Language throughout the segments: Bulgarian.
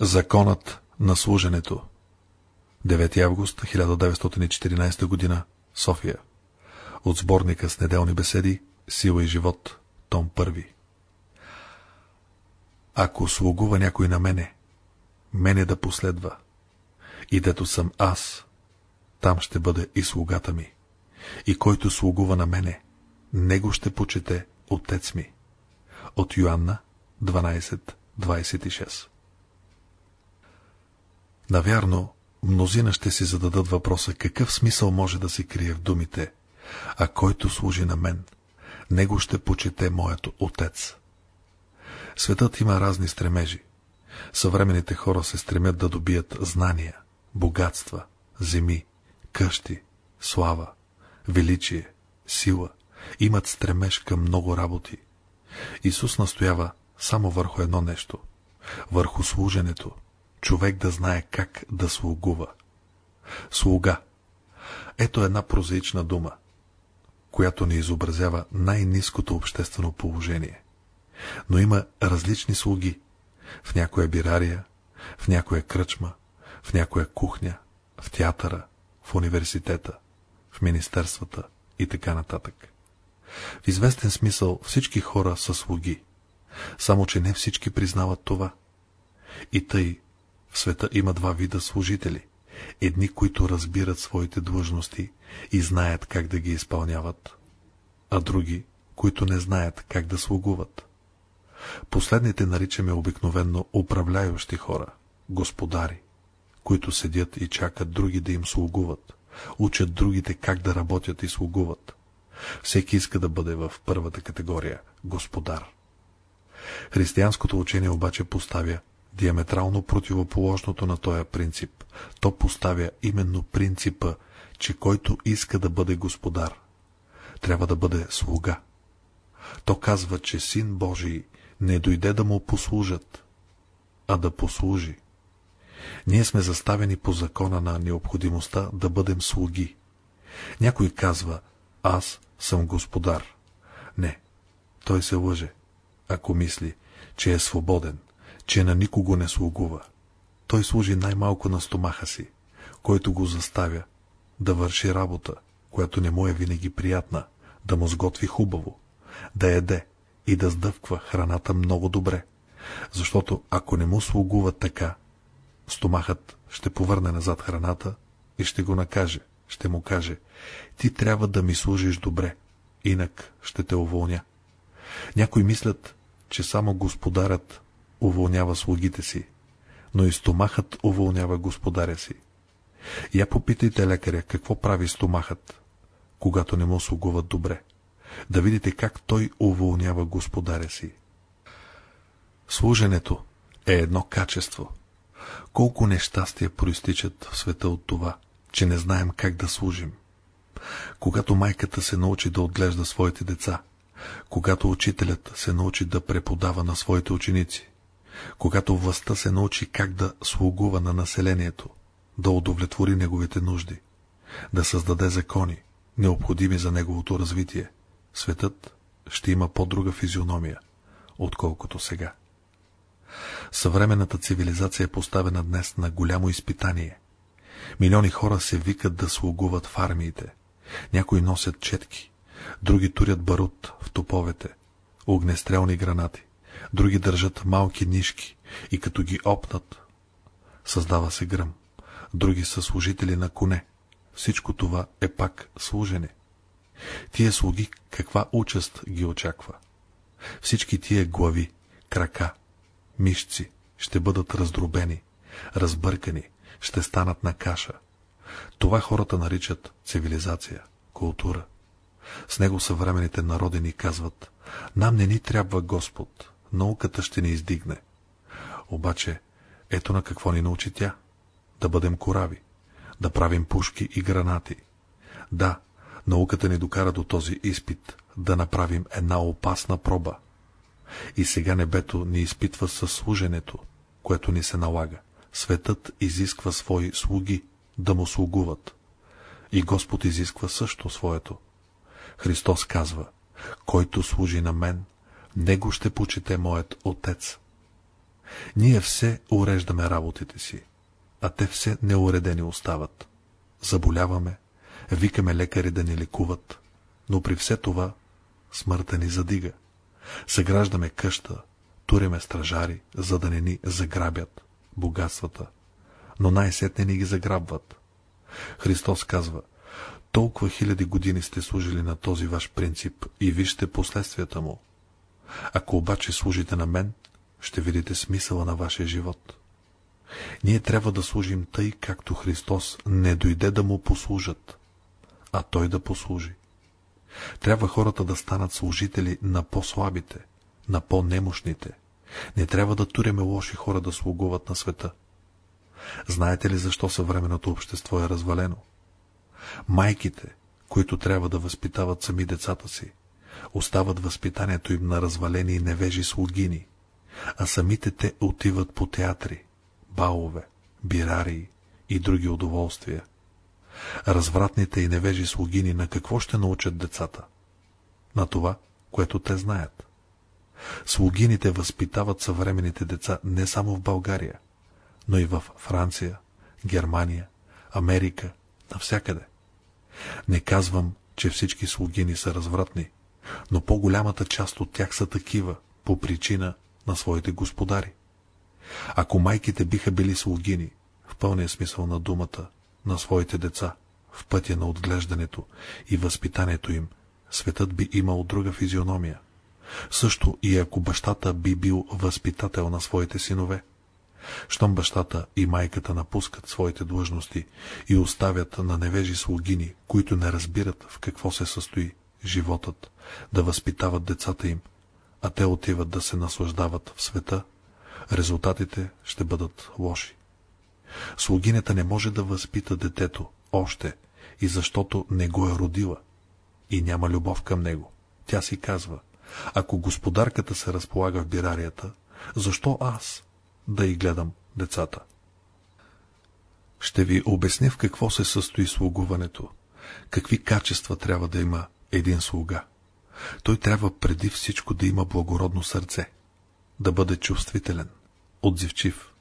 Законът на служенето 9 август 1914 г. София От сборника с неделни беседи Сила и живот Том 1 Ако слугува някой на мене, мене да последва. И дето съм аз, там ще бъде и слугата ми. И който слугува на мене, него ще почете отец ми. От Йоанна 12.26 Навярно, мнозина ще си зададат въпроса какъв смисъл може да се крие в думите, а който служи на мен, него ще почете моето отец. Светът има разни стремежи. Съвременните хора се стремят да добият знания, богатства, земи, къщи, слава, величие, сила, имат стремеж към много работи. Исус настоява само върху едно нещо – върху служенето, човек да знае как да слугува. Слуга. Ето една прозаична дума, която ни изобразява най-низкото обществено положение. Но има различни слуги. В някоя бирария, в някоя кръчма, в някоя кухня, в театъра, в университета, в министерствата и така нататък. В известен смисъл всички хора са слуги, само че не всички признават това. И тъй света има два вида служители. Едни, които разбират своите длъжности и знаят как да ги изпълняват, а други, които не знаят как да слугуват. Последните наричаме обикновенно управляющи хора, господари, които седят и чакат други да им слугуват, учат другите как да работят и слугуват. Всеки иска да бъде в първата категория – господар. Християнското учение обаче поставя диаметрално противоположното на този принцип. То поставя именно принципа, че който иска да бъде господар, трябва да бъде слуга. То казва, че Син Божий не дойде да му послужат, а да послужи. Ние сме заставени по закона на необходимостта да бъдем слуги. Някой казва, аз съм господар. Не, той се лъже, ако мисли, че е свободен че на никого не слугува. Той служи най-малко на стомаха си, който го заставя да върши работа, която не му е винаги приятна, да му сготви хубаво, да еде и да сдъвква храната много добре, защото ако не му слугува така, стомахът ще повърне назад храната и ще го накаже, ще му каже, ти трябва да ми служиш добре, инак ще те уволня. Някои мислят, че само господарят уволнява слугите си, но и стомахът уволнява господаря си. Я попитайте лекаря, какво прави стомахът, когато не му слугуват добре. Да видите как той уволнява господаря си. Служенето е едно качество. Колко нещастия проистичат в света от това, че не знаем как да служим. Когато майката се научи да отглежда своите деца, когато учителят се научи да преподава на своите ученици, когато властта се научи как да слугува на населението, да удовлетвори неговите нужди, да създаде закони, необходими за неговото развитие, светът ще има по-друга физиономия, отколкото сега. Съвременната цивилизация е поставена днес на голямо изпитание. Милиони хора се викат да слугуват в армиите. Някои носят четки, други турят барут в топовете, огнестрелни гранати други държат малки нишки и като ги опнат, създава се гръм. Други са служители на коне. Всичко това е пак служене. Тия слуги каква участ ги очаква? Всички тия глави, крака, мишци ще бъдат раздробени, разбъркани, ще станат на каша. Това хората наричат цивилизация, култура. С него съвременните народи ни казват, нам не ни трябва Господ, науката ще ни издигне. Обаче, ето на какво ни научи тя. Да бъдем корави, да правим пушки и гранати. Да, науката ни докара до този изпит, да направим една опасна проба. И сега небето ни изпитва със служенето, което ни се налага. Светът изисква свои слуги да му слугуват. И Господ изисква също своето. Христос казва, който служи на мен, него ще почете моят отец. Ние все уреждаме работите си, а те все неуредени остават. Заболяваме, викаме лекари да ни лекуват, но при все това смъртта ни задига. Съграждаме къща, туриме стражари, за да не ни заграбят богатствата, но най-сетне ни ги заграбват. Христос казва, толкова хиляди години сте служили на този ваш принцип и вижте последствията му. Ако обаче служите на мен, ще видите смисъла на вашия живот. Ние трябва да служим тъй, както Христос не дойде да му послужат, а Той да послужи. Трябва хората да станат служители на по-слабите, на по-немощните. Не трябва да туреме лоши хора да слугуват на света. Знаете ли защо съвременното общество е развалено? Майките, които трябва да възпитават сами децата си, остават възпитанието им на развалени и невежи слугини, а самите те отиват по театри, балове, бирарии и други удоволствия. Развратните и невежи слугини на какво ще научат децата? На това, което те знаят. Слугините възпитават съвременните деца не само в България, но и в Франция, Германия, Америка, навсякъде. Не казвам, че всички слугини са развратни, но по-голямата част от тях са такива, по причина на своите господари. Ако майките биха били слугини, в пълния смисъл на думата, на своите деца, в пътя на отглеждането и възпитанието им, светът би имал друга физиономия. Също и ако бащата би бил възпитател на своите синове. Щом бащата и майката напускат своите длъжности и оставят на невежи слугини, които не разбират в какво се състои животът, да възпитават децата им, а те отиват да се наслаждават в света, резултатите ще бъдат лоши. Слугинята не може да възпита детето още и защото не го е родила и няма любов към него. Тя си казва, ако господарката се разполага в бирарията, защо аз да и гледам децата? Ще ви обясня в какво се състои слугуването, какви качества трябва да има един слуга. Той трябва преди всичко да има благородно сърце, да бъде чувствителен, отзивчив,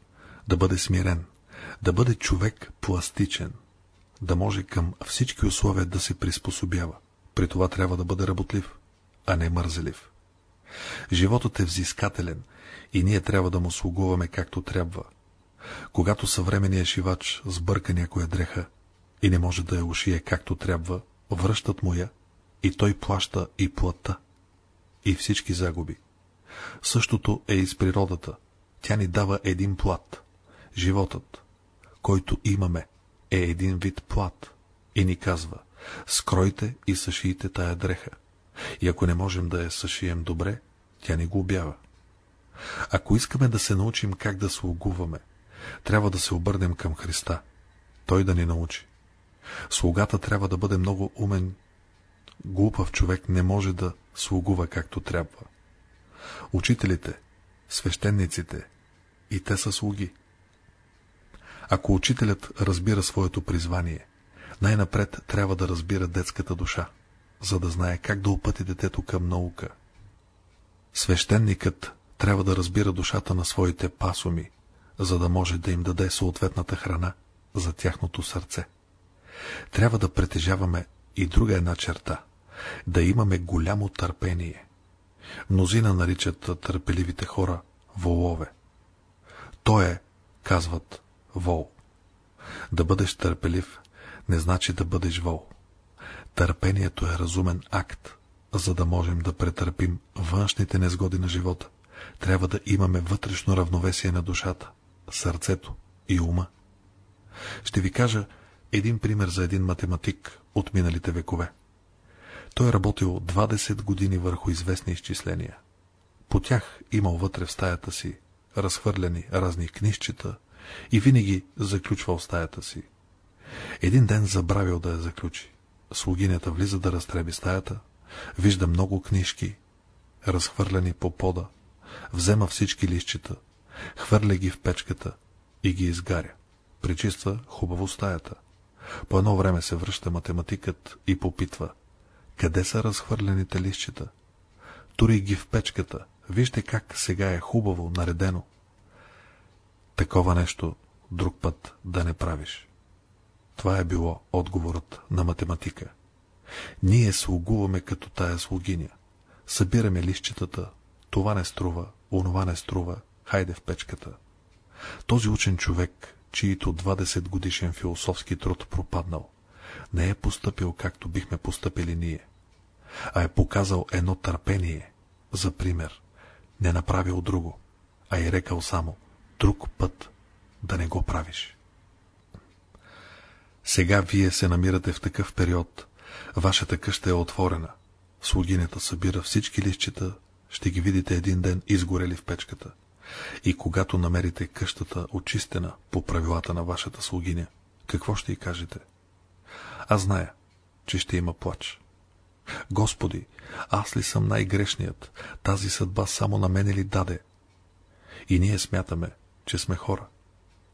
да бъде смирен, да бъде човек пластичен, да може към всички условия да се приспособява. При това трябва да бъде работлив, а не мързелив. Животът е взискателен и ние трябва да му слугуваме както трябва. Когато съвременният шивач сбърка някоя дреха и не може да я ушие както трябва, връщат му я и той плаща и плата, и всички загуби. Същото е и с природата. Тя ни дава един плат. Животът, който имаме, е един вид плат и ни казва, скройте и съшиете тая дреха. И ако не можем да я съшием добре, тя ни го обява. Ако искаме да се научим как да слугуваме, трябва да се обърнем към Христа. Той да ни научи. Слугата трябва да бъде много умен. Глупав човек не може да слугува както трябва. Учителите, свещениците, и те са слуги. Ако учителят разбира своето призвание, най-напред трябва да разбира детската душа, за да знае как да опъти детето към наука. Свещеникът трябва да разбира душата на своите пасоми, за да може да им даде съответната храна за тяхното сърце. Трябва да притежаваме и друга една черта – да имаме голямо търпение. Мнозина наричат търпеливите хора волове. То е, казват, вол. Да бъдеш търпелив не значи да бъдеш вол. Търпението е разумен акт. За да можем да претърпим външните незгоди на живота, трябва да имаме вътрешно равновесие на душата, сърцето и ума. Ще ви кажа един пример за един математик от миналите векове. Той е работил 20 години върху известни изчисления. По тях имал вътре в стаята си разхвърляни разни книжчета и винаги заключвал стаята си. Един ден забравил да я заключи. Слугинята влиза да разтреби стаята, вижда много книжки, разхвърляни по пода, взема всички лищчета, хвърля ги в печката и ги изгаря. Причиства хубаво стаята. По едно време се връща математикът и попитва. Къде са разхвърлените лищчета? Тури ги в печката. Вижте как сега е хубаво, наредено. Такова нещо друг път да не правиш. Това е било отговорът на математика. Ние слугуваме като тая слугиня. Събираме лищетата, това не струва, онова не струва, хайде в печката. Този учен човек, чието 20 годишен философски труд пропаднал, не е поступил както бихме поступили ние, а е показал едно търпение, за пример, не направил друго, а е рекал само друг път да не го правиш. Сега вие се намирате в такъв период, вашата къща е отворена, слугинята събира всички лищчета, ще ги видите един ден изгорели в печката. И когато намерите къщата очистена по правилата на вашата слугиня, какво ще й кажете? Аз зная, че ще има плач. Господи, аз ли съм най-грешният? Тази съдба само на мене ли даде? И ние смятаме, че сме хора,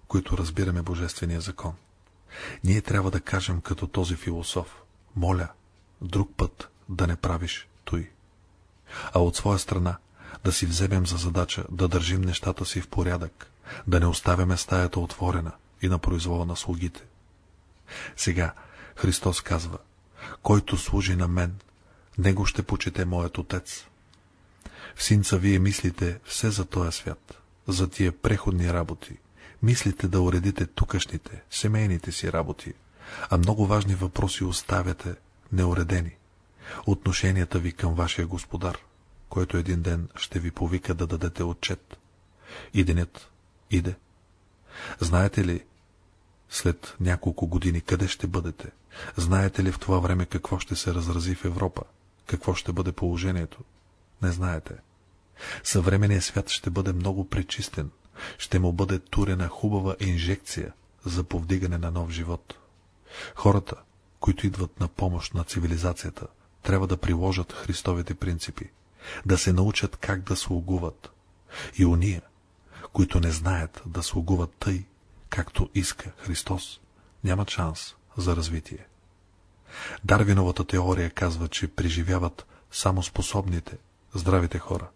които разбираме Божествения закон. Ние трябва да кажем като този философ, моля, друг път да не правиш той. А от своя страна да си вземем за задача да държим нещата си в порядък, да не оставяме стаята отворена и на произвола на слугите. Сега Христос казва, който служи на мен, него ще почете моят отец. В синца вие мислите все за този свят, за тия преходни работи, мислите да уредите тукашните, семейните си работи, а много важни въпроси оставяте неуредени. Отношенията ви към вашия господар, който един ден ще ви повика да дадете отчет. И денят иде. Знаете ли, след няколко години къде ще бъдете? Знаете ли в това време какво ще се разрази в Европа? Какво ще бъде положението? Не знаете. Съвременният свят ще бъде много пречистен. Ще му бъде турена хубава инжекция за повдигане на нов живот. Хората, които идват на помощ на цивилизацията, трябва да приложат Христовите принципи, да се научат как да слугуват. И уния, които не знаят да слугуват тъй, както иска Христос, нямат шанс за развитие. Дарвиновата теория казва, че преживяват само способните, здравите хора.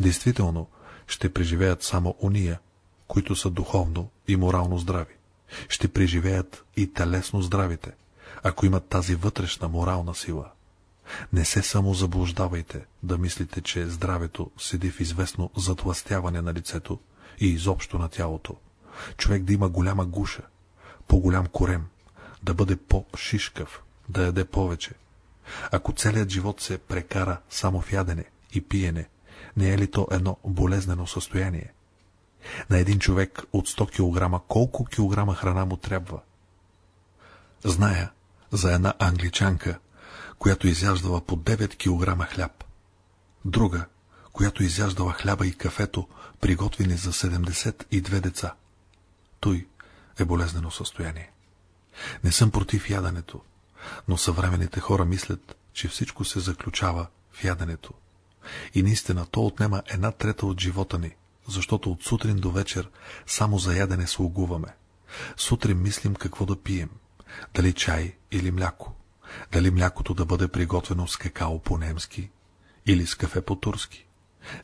Действително, ще преживеят само уния, които са духовно и морално здрави. Ще преживеят и телесно здравите, ако имат тази вътрешна морална сила. Не се само заблуждавайте да мислите, че здравето седи в известно затластяване на лицето и изобщо на тялото. Човек да има голяма гуша, по-голям корем, да бъде по-шишкав, да яде повече. Ако целият живот се прекара само в ядене и пиене, не е ли то едно болезнено състояние? На един човек от 100 кг колко килограма храна му трябва? Зная за една англичанка, която изяждала по 9 кг хляб. Друга, която изяждала хляба и кафето, приготвени за 72 деца. Той е болезнено състояние. Не съм против яденето, но съвременните хора мислят, че всичко се заключава в яденето. И наистина то отнема една трета от живота ни, защото от сутрин до вечер само за ядене слугуваме. Сутрин мислим какво да пием, дали чай или мляко, дали млякото да бъде приготвено с какао по-немски или с кафе по-турски,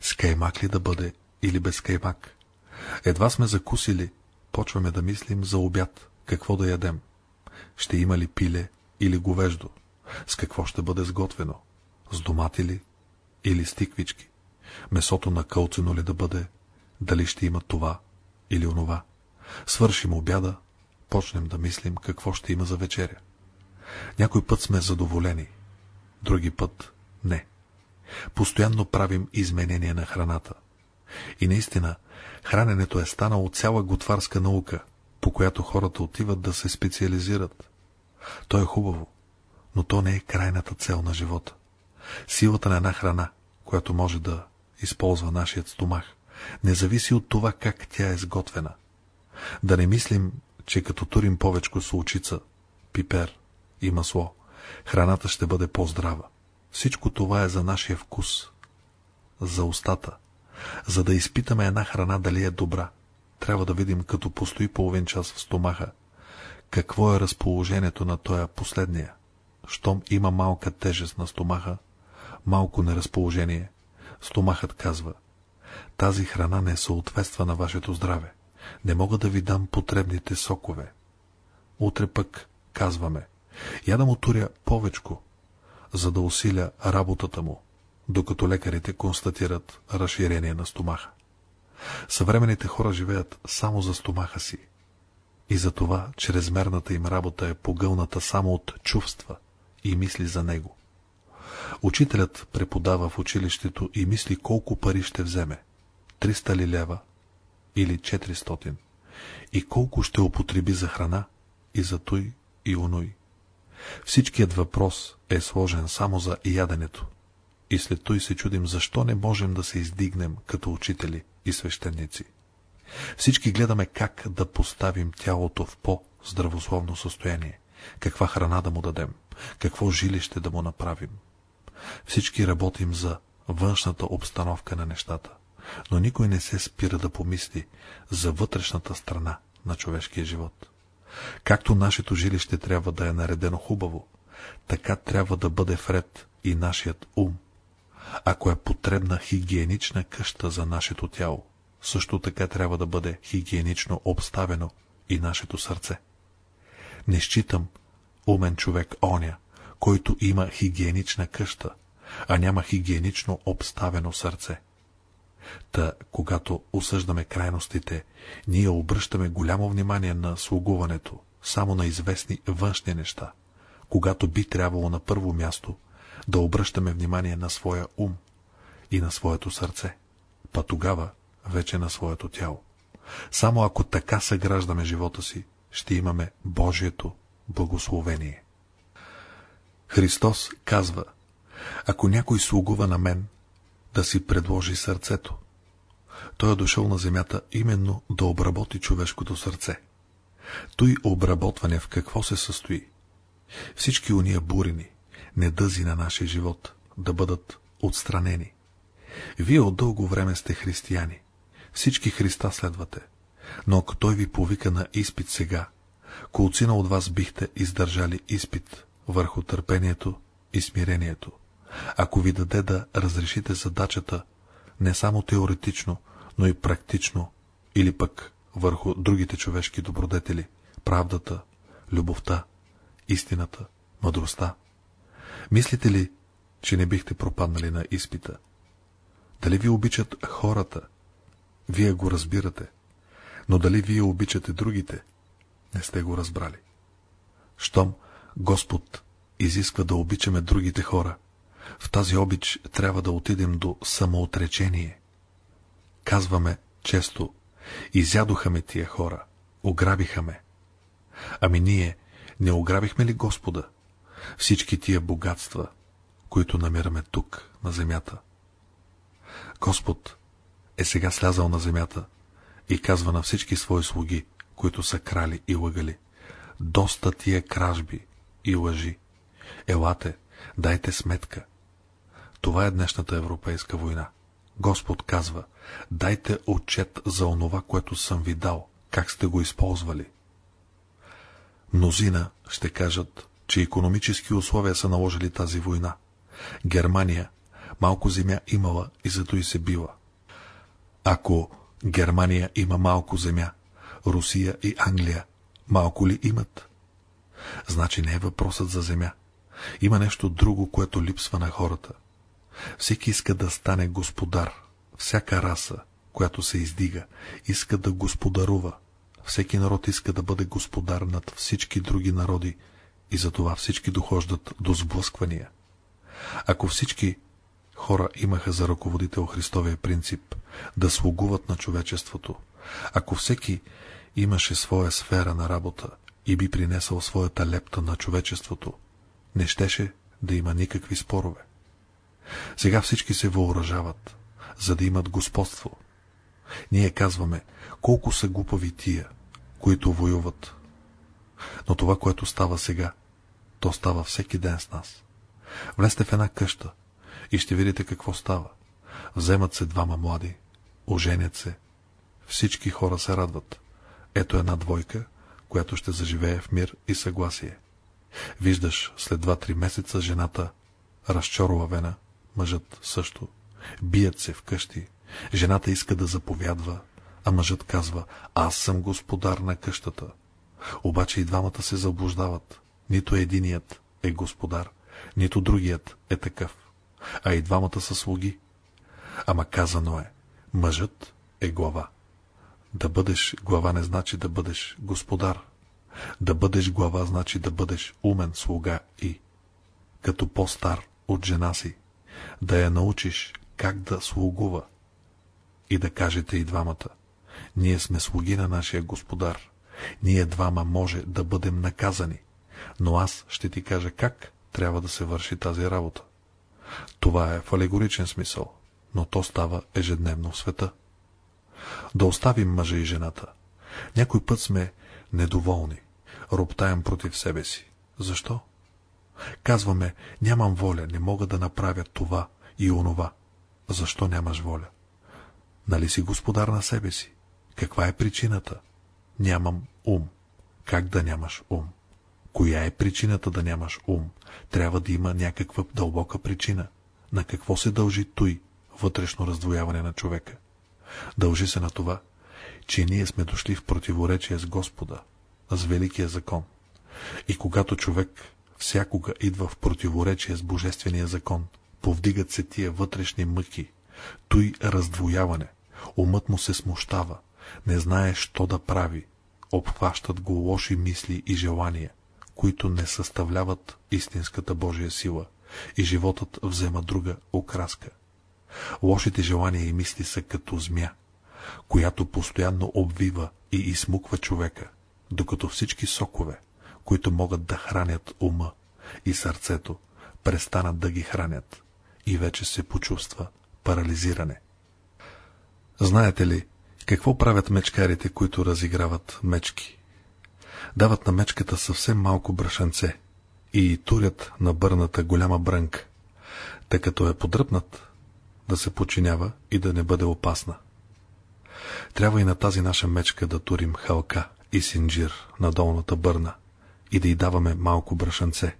с каймак ли да бъде или без каймак. Едва сме закусили, почваме да мислим за обяд, какво да ядем. Ще има ли пиле или говеждо? С какво ще бъде сготвено? С домати ли? Или с тиквички? Месото на кълцено ли да бъде? Дали ще има това или онова? Свършим обяда, почнем да мислим какво ще има за вечеря. Някой път сме задоволени, други път не. Постоянно правим изменения на храната. И наистина, храненето е станало цяла готварска наука, по която хората отиват да се специализират. То е хубаво, но то не е крайната цел на живота. Силата на една храна, която може да използва нашият стомах, не зависи от това как тя е сготвена. Да не мислим, че като турим повечко солчица, пипер и масло, храната ще бъде по-здрава. Всичко това е за нашия вкус, за устата. За да изпитаме една храна дали е добра, трябва да видим, като постои половин час в стомаха, какво е разположението на тоя последния. Щом има малка тежест на стомаха, малко неразположение, стомахът казва, тази храна не съответства на вашето здраве. Не мога да ви дам потребните сокове. Утре пък казваме, я да му туря повечко, за да усиля работата му, докато лекарите констатират разширение на стомаха. Съвременните хора живеят само за стомаха си. И за това чрезмерната им работа е погълната само от чувства и мисли за него. Учителят преподава в училището и мисли колко пари ще вземе. 300 ли лева или 400 и колко ще употреби за храна и за той и оной. Всичкият въпрос е сложен само за яденето. И след той се чудим, защо не можем да се издигнем като учители и свещеници. Всички гледаме как да поставим тялото в по-здравословно състояние, каква храна да му дадем, какво жилище да му направим. Всички работим за външната обстановка на нещата, но никой не се спира да помисли за вътрешната страна на човешкия живот. Както нашето жилище трябва да е наредено хубаво, така трябва да бъде вред и нашият ум. Ако е потребна хигиенична къща за нашето тяло, също така трябва да бъде хигиенично обставено и нашето сърце. Не считам умен човек оня, който има хигиенична къща, а няма хигиенично обставено сърце. Та, когато осъждаме крайностите, ние обръщаме голямо внимание на слугуването, само на известни външни неща, когато би трябвало на първо място да обръщаме внимание на своя ум и на своето сърце, па тогава вече на своето тяло. Само ако така съграждаме живота си, ще имаме Божието благословение. Христос казва, ако някой слугува на мен, да си предложи сърцето. Той е дошъл на земята именно да обработи човешкото сърце. Той обработване в какво се състои? Всички уния бурени, недъзи на нашия живот да бъдат отстранени. Вие от дълго време сте християни. Всички Христа следвате. Но ако Той ви повика на изпит сега, колцина от вас бихте издържали изпит върху търпението и смирението. Ако ви даде да разрешите задачата не само теоретично, но и практично, или пък върху другите човешки добродетели, правдата, любовта, истината, мъдростта. Мислите ли, че не бихте пропаднали на изпита? Дали ви обичат хората? Вие го разбирате. Но дали вие обичате другите? Не сте го разбрали. Щом Господ изисква да обичаме другите хора, в тази обич трябва да отидем до самоотречение. Казваме често, изядоха ме тия хора, ограбиха ме. Ами ние не ограбихме ли Господа? Всички тия богатства, които намираме тук, на земята. Господ е сега слязал на земята и казва на всички свои слуги, които са крали и лъгали, доста тия кражби и лъжи. Елате, дайте сметка. Това е днешната европейска война. Господ казва, дайте отчет за онова, което съм ви дал, как сте го използвали. Мнозина ще кажат, че економически условия са наложили тази война. Германия малко земя имала и зато и се била. Ако Германия има малко земя, Русия и Англия малко ли имат? Значи не е въпросът за земя. Има нещо друго, което липсва на хората. Всеки иска да стане господар. Всяка раса, която се издига, иска да господарува. Всеки народ иска да бъде господар над всички други народи и затова всички дохождат до сблъсквания. Ако всички хора имаха за ръководител Христовия принцип да слугуват на човечеството, ако всеки имаше своя сфера на работа и би принесъл своята лепта на човечеството, не щеше да има никакви спорове. Сега всички се въоръжават, за да имат господство. Ние казваме, колко са глупави тия, които воюват. Но това, което става сега, то става всеки ден с нас. Влезте в една къща и ще видите какво става. Вземат се двама млади, оженят се. Всички хора се радват. Ето една двойка, която ще заживее в мир и съгласие. Виждаш след два-три месеца жената вена, мъжът също. Бият се вкъщи. Жената иска да заповядва, а мъжът казва, аз съм господар на къщата. Обаче и двамата се заблуждават. Нито единият е господар, нито другият е такъв, а и двамата са слуги. Ама казано е, мъжът е глава. Да бъдеш глава не значи да бъдеш господар. Да бъдеш глава значи да бъдеш умен слуга и, като по-стар от жена си, да я научиш как да слугува. И да кажете и двамата, ние сме слуги на нашия господар. Ние двама може да бъдем наказани, но аз ще ти кажа как трябва да се върши тази работа. Това е в алегоричен смисъл, но то става ежедневно в света. Да оставим мъжа и жената. Някой път сме недоволни, роптаем против себе си. Защо? Казваме, нямам воля, не мога да направя това и онова. Защо нямаш воля? Нали си господар на себе си? Каква е причината? Нямам ум. Как да нямаш ум? Коя е причината да нямаш ум? Трябва да има някаква дълбока причина. На какво се дължи той, вътрешно раздвояване на човека? Дължи се на това, че ние сме дошли в противоречие с Господа, с Великия закон. И когато човек всякога идва в противоречие с Божествения закон, повдигат се тия вътрешни мъки, той раздвояване, умът му се смущава, не знае, що да прави, обхващат го лоши мисли и желания, които не съставляват истинската Божия сила, и животът взема друга окраска. Лошите желания и мисли са като змя, която постоянно обвива и измуква човека, докато всички сокове, които могат да хранят ума и сърцето, престанат да ги хранят и вече се почувства парализиране. Знаете ли, какво правят мечкарите, които разиграват мечки? Дават на мечката съвсем малко брашенце и турят на бърната голяма брънка, тъй като е подръпнат, да се починява и да не бъде опасна. Трябва и на тази наша мечка да турим халка и синджир на долната бърна и да й даваме малко брашенце,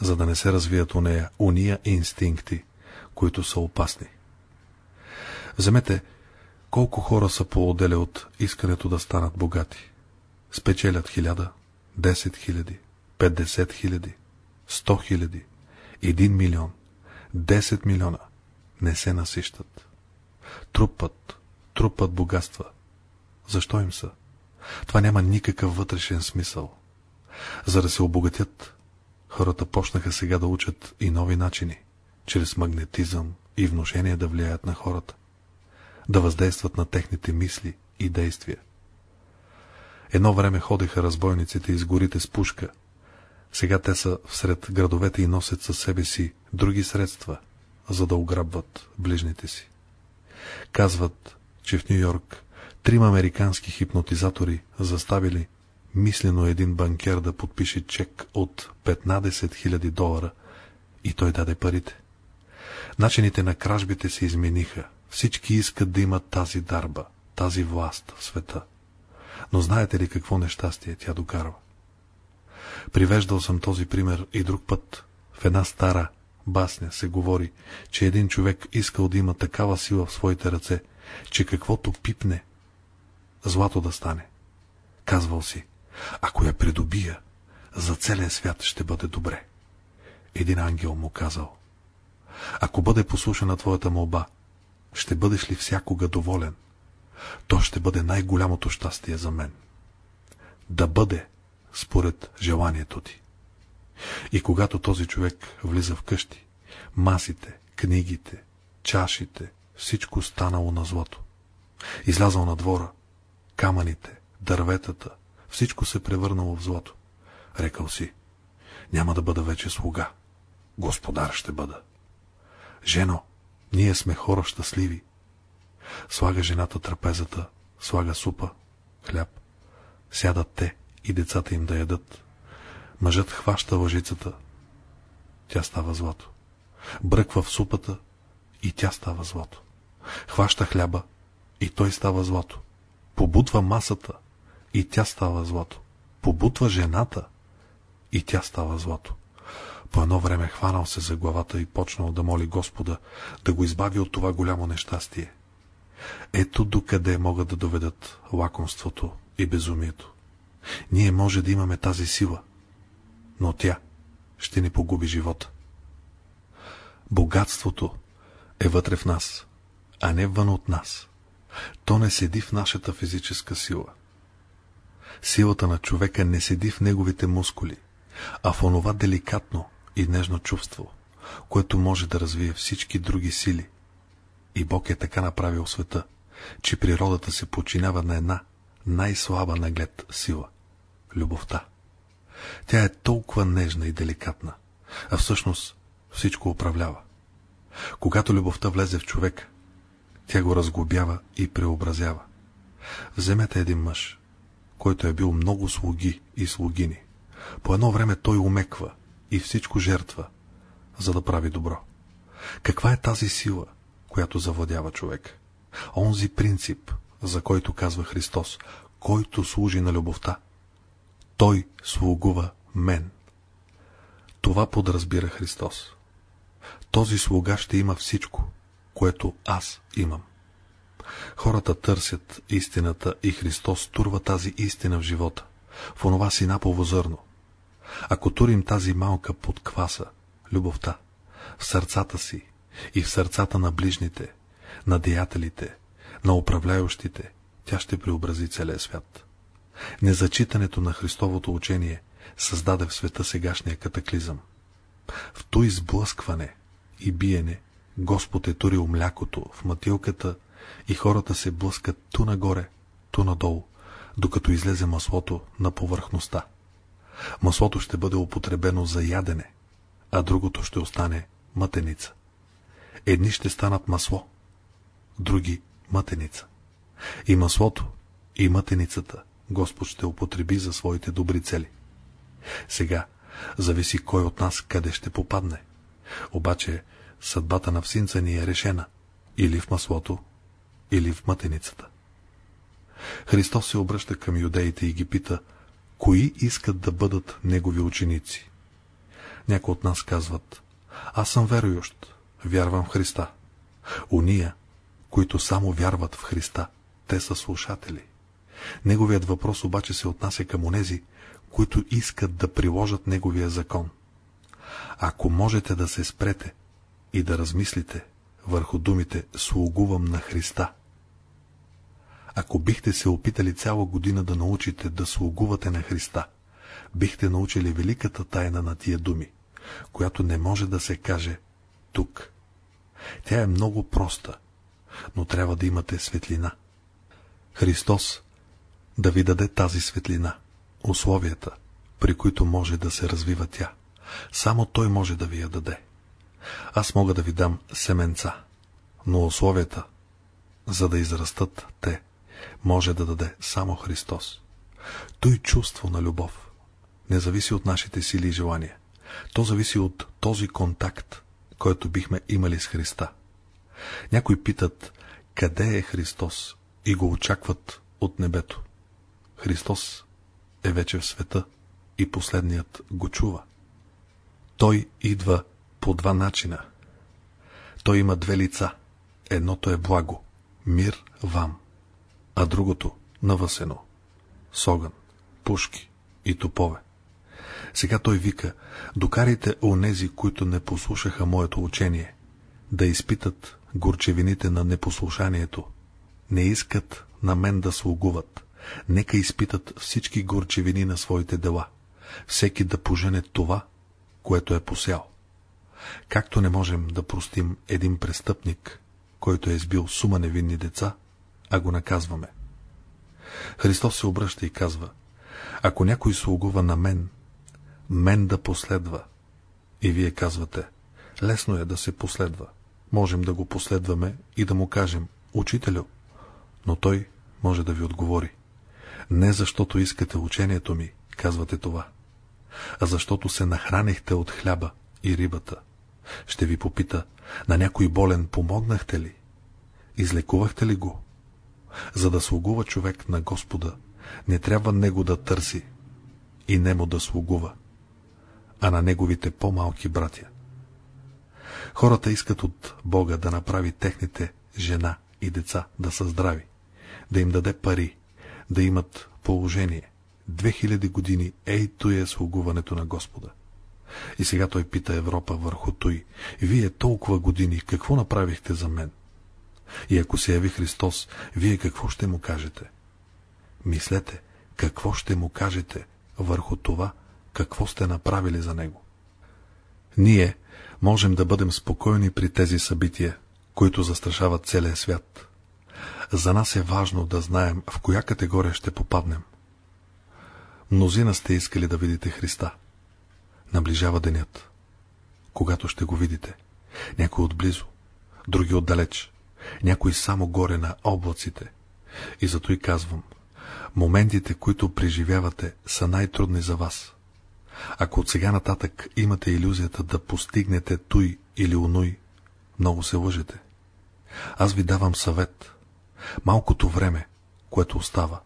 за да не се развият у нея уния инстинкти, които са опасни. Вземете колко хора са поотделе от искането да станат богати. Спечелят хиляда, десет хиляди, петдесет хиляди, сто хиляди, един милион, десет милиона. Не се насищат. Трупат, трупат богатства. Защо им са? Това няма никакъв вътрешен смисъл. За да се обогатят, хората почнаха сега да учат и нови начини, чрез магнетизъм и вношение да влияят на хората да въздействат на техните мисли и действия. Едно време ходеха разбойниците из горите с пушка. Сега те са всред градовете и носят със себе си други средства, за да ограбват ближните си. Казват, че в Нью-Йорк трима американски хипнотизатори заставили мислено един банкер да подпише чек от 15 000 долара и той даде парите. Начините на кражбите се измениха. Всички искат да имат тази дарба, тази власт в света. Но знаете ли какво нещастие тя докарва? Привеждал съм този пример и друг път. В една стара басня се говори, че един човек искал да има такава сила в своите ръце, че каквото пипне, злато да стане. Казвал си, ако я придобия, за целия свят ще бъде добре. Един ангел му казал, ако бъде послушана твоята молба, ще бъдеш ли всякога доволен? То ще бъде най-голямото щастие за мен. Да бъде според желанието ти. И когато този човек влиза в къщи, масите, книгите, чашите, всичко станало на злато. Излязал на двора, камъните, дърветата, всичко се превърнало в злато. Рекал си, няма да бъда вече слуга, господар ще бъда. Жено, ние сме хора щастливи. Слага жената трапезата, слага супа, хляб. Сядат те и децата им да ядат. Мъжът хваща лъжицата. Тя става злато. Бръква в супата и тя става злато. Хваща хляба и той става злато. Побутва масата и тя става злато. Побутва жената и тя става злато. По едно време хванал се за главата и почнал да моли Господа да го избави от това голямо нещастие. Ето докъде могат да доведат лакомството и безумието. Ние може да имаме тази сила, но тя ще ни погуби живота. Богатството е вътре в нас, а не вън от нас. То не седи в нашата физическа сила. Силата на човека не седи в неговите мускули, а в онова деликатно и нежно чувство, което може да развие всички други сили. И Бог е така направил света, че природата се подчинява на една най-слаба наглед сила – любовта. Тя е толкова нежна и деликатна, а всъщност всичко управлява. Когато любовта влезе в човека, тя го разглобява и преобразява. Вземете един мъж, който е бил много слуги и слугини. По едно време той умеква и всичко жертва, за да прави добро. Каква е тази сила, която завладява човек? Онзи принцип, за който казва Христос, който служи на любовта. Той слугува мен. Това подразбира Христос. Този слуга ще има всичко, което аз имам. Хората търсят истината и Христос турва тази истина в живота, в онова си напово зърно. Ако турим тази малка подкваса, любовта, в сърцата си и в сърцата на ближните, на деятелите, на управляющите, тя ще преобрази целия свят. Незачитането на Христовото учение създаде в света сегашния катаклизъм. В то изблъскване и биене Господ е турил млякото в матилката и хората се блъскат ту нагоре, ту надолу, докато излезе маслото на повърхността. Маслото ще бъде употребено за ядене, а другото ще остане мътеница. Едни ще станат масло, други мътеница. И маслото, и мътеницата Господ ще употреби за своите добри цели. Сега зависи кой от нас къде ще попадне. Обаче съдбата на всинца ни е решена или в маслото, или в мътеницата. Христос се обръща към юдеите и ги пита, кои искат да бъдат негови ученици. Някои от нас казват, аз съм верующ, вярвам в Христа. Уния, които само вярват в Христа, те са слушатели. Неговият въпрос обаче се отнася към онези, които искат да приложат Неговия закон. Ако можете да се спрете и да размислите върху думите «слугувам на Христа», ако бихте се опитали цяла година да научите да слугувате на Христа, бихте научили великата тайна на тия думи, която не може да се каже тук. Тя е много проста, но трябва да имате светлина. Христос да ви даде тази светлина, условията, при които може да се развива тя. Само Той може да ви я даде. Аз мога да ви дам семенца, но условията, за да израстат те, може да даде само Христос. Той чувство на любов не зависи от нашите сили и желания. То зависи от този контакт, който бихме имали с Христа. Някои питат, къде е Христос и го очакват от небето. Христос е вече в света и последният го чува. Той идва по два начина. Той има две лица. Едното е благо, мир вам, а другото навъсено, с огън, пушки и топове. Сега той вика, докарайте онези, които не послушаха моето учение, да изпитат горчевините на непослушанието. Не искат на мен да слугуват. Нека изпитат всички горчевини на своите дела. Всеки да пожене това, което е посял. Както не можем да простим един престъпник, който е избил сума невинни деца, а го наказваме. Христос се обръща и казва, ако някой слугува на мен, мен да последва. И вие казвате, лесно е да се последва. Можем да го последваме и да му кажем, учителю, но той може да ви отговори. Не защото искате учението ми, казвате това, а защото се нахранихте от хляба и рибата. Ще ви попита, на някой болен помогнахте ли? Излекувахте ли го? За да слугува човек на Господа, не трябва него да търси и немо да слугува, а на неговите по-малки братя. Хората искат от Бога да направи техните жена и деца да са здрави, да им даде пари, да имат положение. 2000 години ейто е слугуването на Господа. И сега той пита Европа върху той. Вие толкова години, какво направихте за мен? И ако се яви Христос, вие какво ще му кажете? Мислете, какво ще му кажете върху това, какво сте направили за него. Ние можем да бъдем спокойни при тези събития, които застрашават целия свят. За нас е важно да знаем в коя категория ще попаднем. Мнозина сте искали да видите Христа. Наближава денят. Когато ще го видите? Някой отблизо, други отдалеч, някой само горе на облаците. И зато и казвам, моментите, които преживявате, са най-трудни за вас. Ако от сега нататък имате иллюзията да постигнете той или онуй, много се лъжете. Аз ви давам съвет. Малкото време, което остава,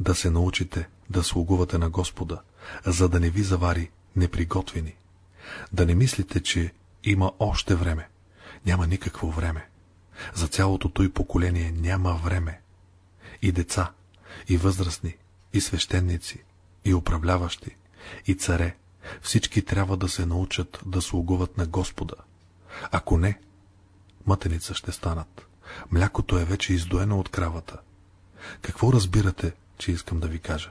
да се научите да слугувате на Господа, за да не ви завари неприготвени. Да не мислите, че има още време. Няма никакво време. За цялото той поколение няма време. И деца, и възрастни, и свещеници, и управляващи, и царе, всички трябва да се научат да слугуват на Господа. Ако не, мътеница ще станат. Млякото е вече издоено от кравата. Какво разбирате, че искам да ви кажа?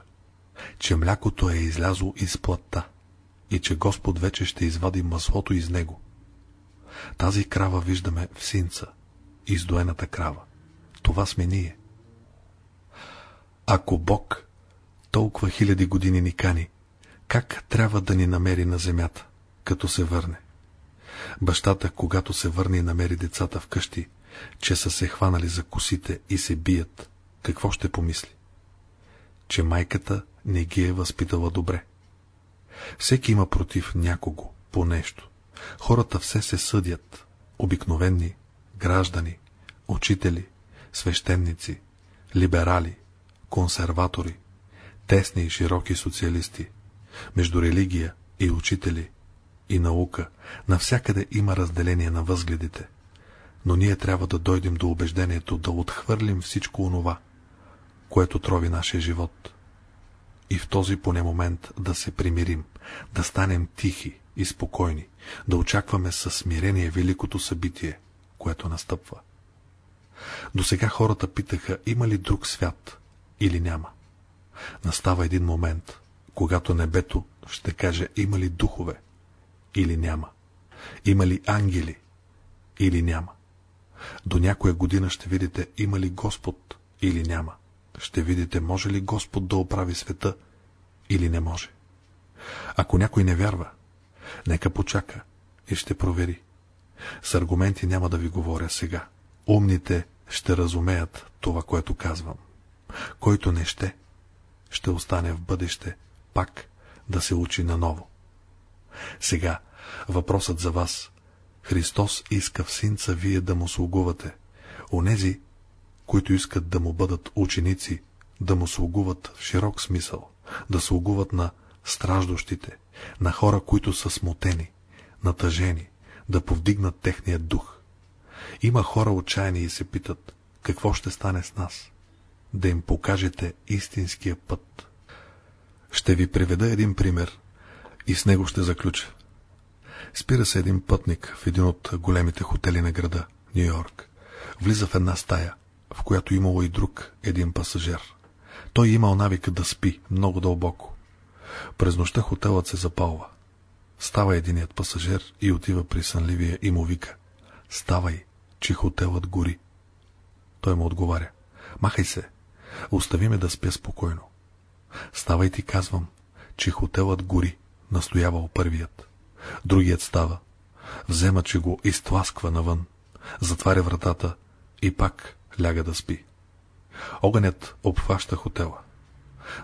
Че млякото е излязло из плътта и че Господ вече ще извади маслото из него. Тази крава виждаме в синца, издоената крава. Това сме ние. Ако Бог толкова хиляди години ни кани, как трябва да ни намери на земята, като се върне? Бащата, когато се върне и намери децата вкъщи, че са се хванали за косите и се бият, какво ще помисли? Че майката не ги е възпитала добре. Всеки има против някого, по нещо. Хората все се съдят. Обикновени, граждани, учители, свещеници, либерали, консерватори, тесни и широки социалисти, между религия и учители, и наука, навсякъде има разделение на възгледите. Но ние трябва да дойдем до убеждението да отхвърлим всичко онова, което трови нашия живот. И в този поне момент да се примирим, да станем тихи и спокойни, да очакваме със смирение великото събитие, което настъпва. До сега хората питаха, има ли друг свят или няма. Настава един момент, когато небето ще каже, има ли духове или няма. Има ли ангели или няма. До някоя година ще видите, има ли Господ или няма. Ще видите, може ли Господ да оправи света или не може. Ако някой не вярва, нека почака и ще провери. С аргументи няма да ви говоря сега. Умните ще разумеят това, което казвам. Който не ще, ще остане в бъдеще пак да се учи наново. Сега въпросът за вас. Христос иска в синца вие да му слугувате. Онези, които искат да му бъдат ученици, да му слугуват в широк смисъл, да слугуват на страждущите, на хора, които са смутени, натъжени, да повдигнат техния дух. Има хора отчаяни и се питат, какво ще стане с нас? Да им покажете истинския път. Ще ви приведа един пример и с него ще заключа. Спира се един пътник в един от големите хотели на града, Нью Йорк. Влиза в една стая, в която имало и друг един пасажир. Той имал навика да спи много дълбоко. През нощта хотелът се запалва. Става единият пасажир и отива при сънливия и му вика. Ставай, че хотелът гори. Той му отговаря. Махай се. Остави ме да спя спокойно. Ставай ти казвам, че хотелът гори, настоявал първият. Другият става. Взема, че го изтласква навън. Затваря вратата и пак ляга да спи. Огънят обхваща хотела.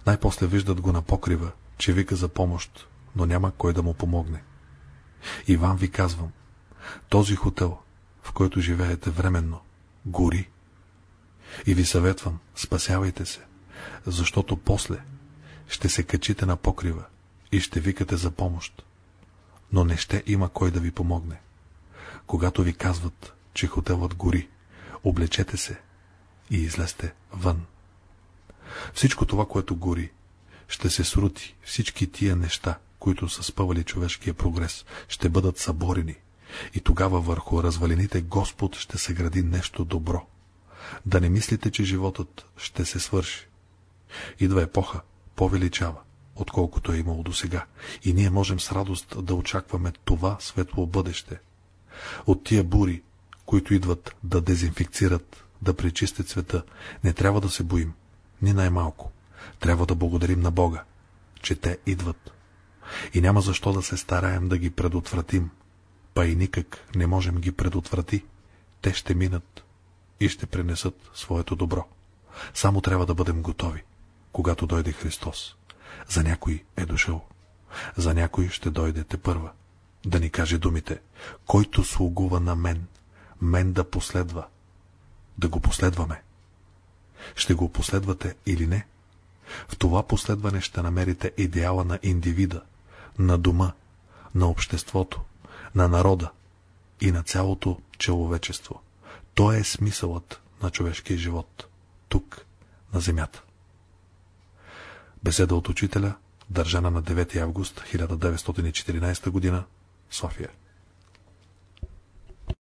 Най-после виждат го на покрива, че вика за помощ, но няма кой да му помогне. Иван ви казвам, този хотел, в който живеете временно, гори. И ви съветвам, спасявайте се, защото после ще се качите на покрива и ще викате за помощ. Но не ще има кой да ви помогне. Когато ви казват, че хотелът гори, облечете се и излезте вън. Всичко това, което гори, ще се срути. Всички тия неща, които са спъвали човешкия прогрес, ще бъдат съборени. И тогава върху развалините Господ ще се гради нещо добро. Да не мислите, че животът ще се свърши. Идва епоха, по-величава, отколкото е имало до сега, и ние можем с радост да очакваме това светло бъдеще. От тия бури, които идват да дезинфекцират, да пречистят света, не трябва да се боим, ни най-малко. Трябва да благодарим на Бога, че те идват. И няма защо да се стараем да ги предотвратим, па и никак не можем ги предотврати. Те ще минат и ще принесат своето добро. Само трябва да бъдем готови, когато дойде Христос. За някой е дошъл. За някой ще дойдете първа. Да ни каже думите, който слугува на мен, мен да последва. Да го последваме. Ще го последвате или не? В това последване ще намерите идеала на индивида, на дома, на обществото, на народа и на цялото човечество. То е смисълът на човешкия живот, тук, на земята. Беседа от учителя, държана на 9 август 1914 г. София.